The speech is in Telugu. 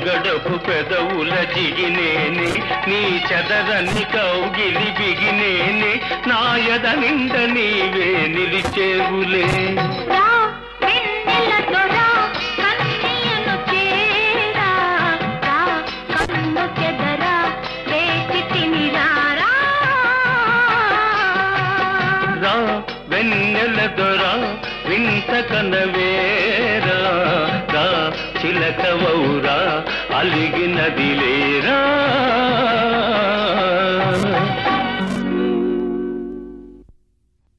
పగడపు పెదవుల జిగినేని నీ చదరని కౌగిలి బిగినేని నాయద నిండ నీవే నిలిచేవులే. రా వెన్నెల దొరా వింత కనవేరా చిలకవౌరా అలిగినది లేరా?